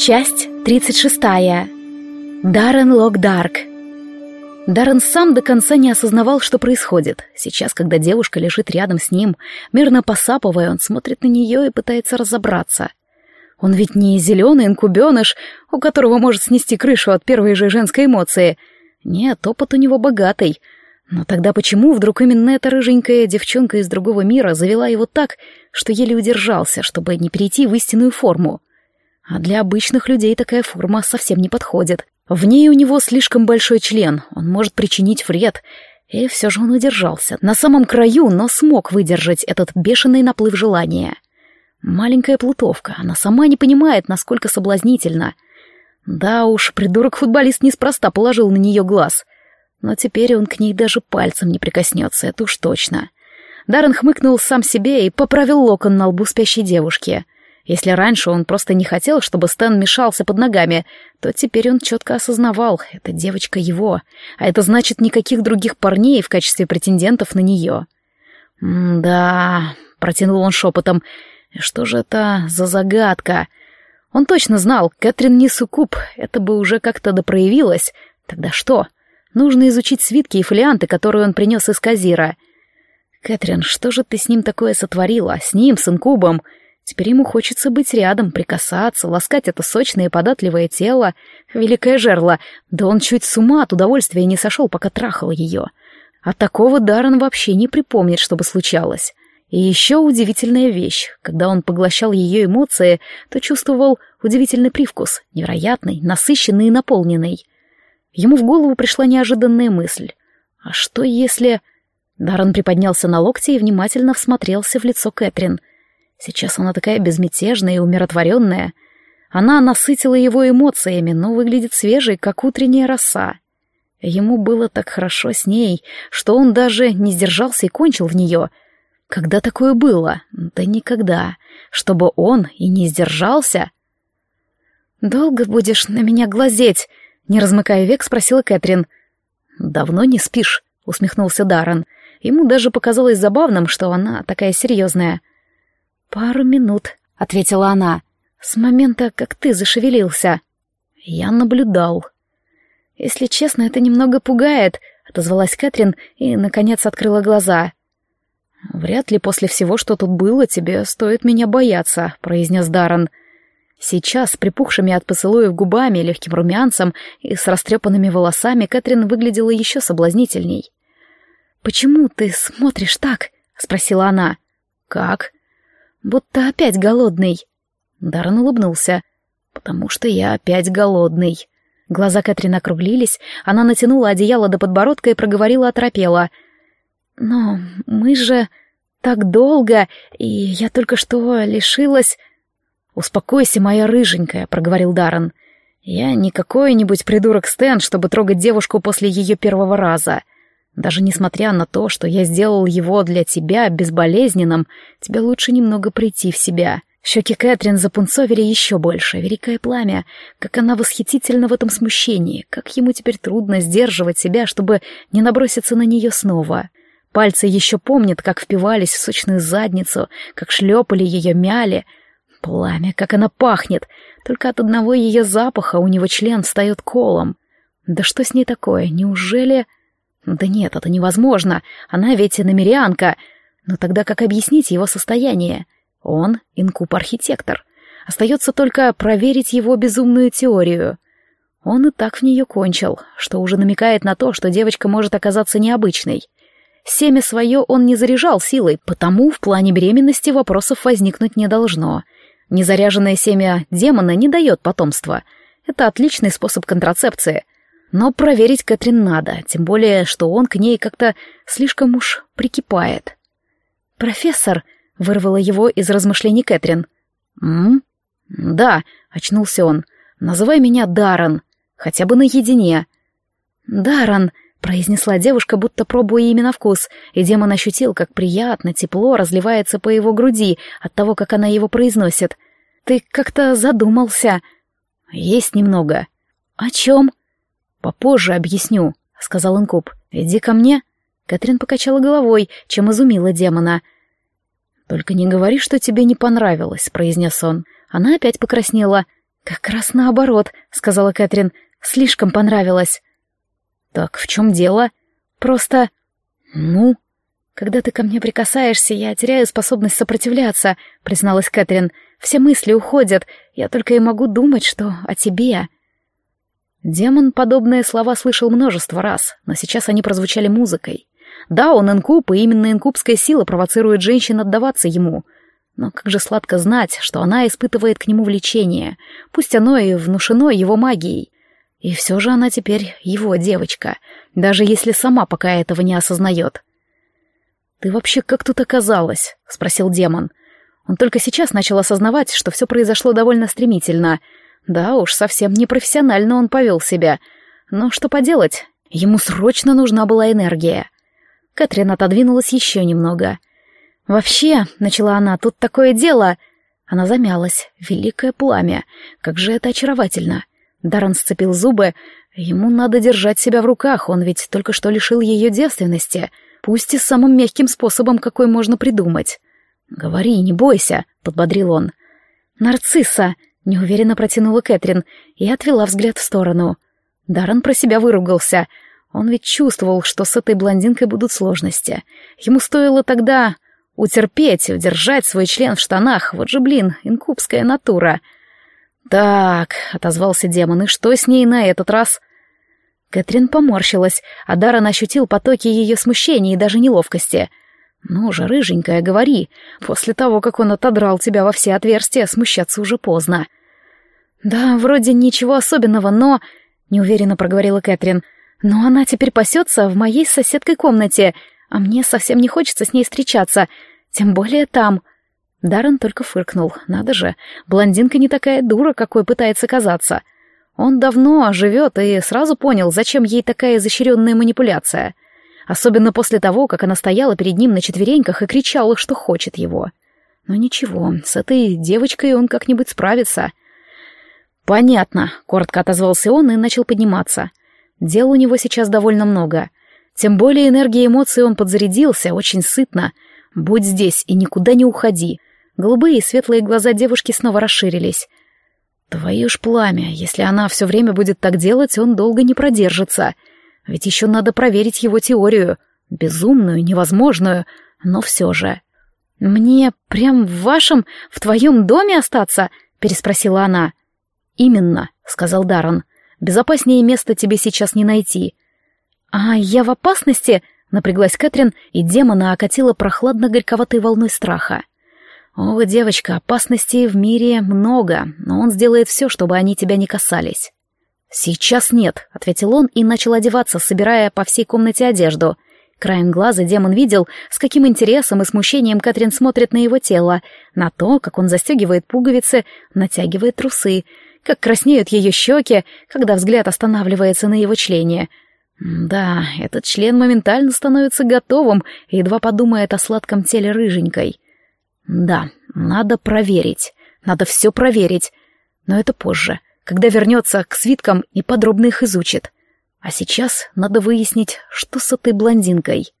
Часть 36. Даррен Локдарк. Даррен сам до конца не осознавал, что происходит. Сейчас, когда девушка лежит рядом с ним, мирно посапывая, он смотрит на нее и пытается разобраться. Он ведь не зеленый инкубеныш, у которого может снести крышу от первой же женской эмоции. Нет, опыт у него богатый. Но тогда почему вдруг именно эта рыженькая девчонка из другого мира завела его так, что еле удержался, чтобы не перейти в истинную форму? А для обычных людей такая форма совсем не подходит. В ней у него слишком большой член, он может причинить вред. И все же он удержался. На самом краю, но смог выдержать этот бешеный наплыв желания. Маленькая плутовка, она сама не понимает, насколько соблазнительно. Да уж, придурок-футболист неспроста положил на нее глаз. Но теперь он к ней даже пальцем не прикоснется, это уж точно. Даррен хмыкнул сам себе и поправил локон на лбу спящей девушки — если раньше он просто не хотел, чтобы Стэн мешался под ногами, то теперь он четко осознавал, эта девочка его, а это значит никаких других парней в качестве претендентов на нее. «Да», — протянул он шепотом, — «что же это за загадка?» Он точно знал, Кэтрин не суккуб, это бы уже как-то допроявилось. Тогда что? Нужно изучить свитки и фолианты, которые он принес из Казира. «Кэтрин, что же ты с ним такое сотворила? С ним, с инкубом?» Теперь ему хочется быть рядом, прикасаться, ласкать это сочное и податливое тело. Великое жерло, да он чуть с ума от удовольствия не сошел, пока трахал ее. А такого Даррен вообще не припомнит, чтобы случалось. И еще удивительная вещь. Когда он поглощал ее эмоции, то чувствовал удивительный привкус, невероятный, насыщенный и наполненный. Ему в голову пришла неожиданная мысль. А что если... Даррен приподнялся на локте и внимательно всмотрелся в лицо Кэтрин — Сейчас она такая безмятежная и умиротворенная. Она насытила его эмоциями, но выглядит свежей, как утренняя роса. Ему было так хорошо с ней, что он даже не сдержался и кончил в нее. Когда такое было? Да никогда. Чтобы он и не сдержался. «Долго будешь на меня глазеть?» — не размыкая век, спросила Кэтрин. «Давно не спишь?» — усмехнулся Даррен. Ему даже показалось забавным, что она такая серьезная. «Пару минут», — ответила она, — «с момента, как ты зашевелился». Я наблюдал. «Если честно, это немного пугает», — отозвалась Кэтрин и, наконец, открыла глаза. «Вряд ли после всего, что тут было, тебе стоит меня бояться», — произнес Даррен. Сейчас, с припухшими от поцелуев губами, легким румянцем и с растрепанными волосами, Кэтрин выглядела еще соблазнительней. «Почему ты смотришь так?» — спросила она. «Как?» Будто опять голодный. Даррен улыбнулся. «Потому что я опять голодный». Глаза Кэтрин округлились, она натянула одеяло до подбородка и проговорила оторопела. «Но мы же так долго, и я только что лишилась...» «Успокойся, моя рыженькая», — проговорил Даррен. «Я не какой-нибудь придурок Стэн, чтобы трогать девушку после ее первого раза. Даже несмотря на то, что я сделал его для тебя безболезненным, тебе лучше немного прийти в себя. Щеки Кэтрин запунцовили еще больше, великое пламя, как она восхитительна в этом смущении, как ему теперь трудно сдерживать себя, чтобы не наброситься на нее снова. Пальцы еще помнят, как впивались в сочную задницу, как шлепали ее, мяли. Пламя, как она пахнет, только от одного ее запаха у него член встает колом. Да что с ней такое, неужели... Да нет, это невозможно. Она ведь намерянка. Но тогда как объяснить его состояние? Он инкуб-архитектор. Остается только проверить его безумную теорию. Он и так в нее кончил, что уже намекает на то, что девочка может оказаться необычной. Семя свое он не заряжал силой, потому в плане беременности вопросов возникнуть не должно. Незаряженное семя демона не дает потомства. Это отличный способ контрацепции — но проверить Кэтрин надо, тем более, что он к ней как-то слишком уж прикипает. «Профессор!» — вырвала его из размышлений Кэтрин. «М? Да», — очнулся он. «Называй меня Даррен, хотя бы наедине». «Даррен!» — произнесла девушка, будто пробуя именно вкус, и демон ощутил, как приятно, тепло разливается по его груди от того, как она его произносит. «Ты как-то задумался». «Есть немного». «О чем?» «Попозже объясню», — сказал Инкуб. «Иди ко мне». Кэтрин покачала головой, чем изумила демона. «Только не говори, что тебе не понравилось», — произнес он. Она опять покраснела. «Как раз наоборот», — сказала Кэтрин. «Слишком понравилось». «Так в чем дело?» «Просто...» «Ну?» «Когда ты ко мне прикасаешься, я теряю способность сопротивляться», — призналась Кэтрин. «Все мысли уходят. Я только и могу думать, что о тебе». Демон подобные слова слышал множество раз, но сейчас они прозвучали музыкой. Да, он инкуб, и именно инкубская сила провоцирует женщин отдаваться ему. Но как же сладко знать, что она испытывает к нему влечение, пусть оно и внушено его магией. И все же она теперь его девочка, даже если сама пока этого не осознает. «Ты вообще как тут оказалась?» — спросил демон. Он только сейчас начал осознавать, что все произошло довольно стремительно. Да уж, совсем непрофессионально он повел себя. Но что поделать, ему срочно нужна была энергия. Кэтрин отодвинулась еще немного. «Вообще», — начала она, — «тут такое дело...» Она замялась. Великое пламя. Как же это очаровательно. Даррен сцепил зубы. Ему надо держать себя в руках, он ведь только что лишил ее девственности. Пусть и самым мягким способом, какой можно придумать. «Говори, не бойся», — подбодрил он. «Нарцисса», — неуверенно протянула Кэтрин и отвела взгляд в сторону. Даррен про себя выругался — он ведь чувствовал, что с этой блондинкой будут сложности. Ему стоило тогда утерпеть, удержать свой член в штанах. Вот же, блин, инкубская натура. «Так», — отозвался демон, — «и что с ней на этот раз?» Кэтрин поморщилась, а Даррен ощутил потоки ее смущения и даже неловкости. «Ну же, рыженькая, говори. После того, как он отодрал тебя во все отверстия, смущаться уже поздно». «Да, вроде ничего особенного, но...» — неуверенно проговорила Кэтрин — но она теперь пасется в моей соседкой комнате, а мне совсем не хочется с ней встречаться, тем более там. Даррен только фыркнул. Надо же, блондинка не такая дура, какой пытается казаться. Он давно живет и сразу понял, зачем ей такая изощренная манипуляция. Особенно после того, как она стояла перед ним на четвереньках и кричала, что хочет его. Но ничего, с этой девочкой он как-нибудь справится. «Понятно», — коротко отозвался он и начал подниматься. Дел у него сейчас довольно много. Тем более энергии эмоций он подзарядился, очень сытно. Будь здесь и никуда не уходи. Голубые и светлые глаза девушки снова расширились. Твое ж пламя, если она все время будет так делать, он долго не продержится. Ведь еще надо проверить его теорию. Безумную, невозможную, но все же. «Мне прям в вашем, в твоем доме остаться?» — переспросила она. «Именно», — сказал Даррен. Безопаснее места тебе сейчас не найти. А я в опасности? Напряглась Кэтрин, и демона окатила прохладно-горьковатой волной страха. О, девочка, опасностей в мире много, но он сделает все, чтобы они тебя не касались. «Сейчас нет», — ответил он и начал одеваться, собирая по всей комнате одежду. Краем глаза демон видел, с каким интересом и смущением Кэтрин смотрит на его тело, на то, как он застегивает пуговицы, натягивает трусы, как краснеют ее щеки, когда взгляд останавливается на его члене. Да, этот член моментально становится готовым, едва подумает о сладком теле рыженькой. Да, надо проверить, надо все проверить, но это позже, когда вернется к свиткам и подробно их изучит. А сейчас надо выяснить, что с этой блондинкой.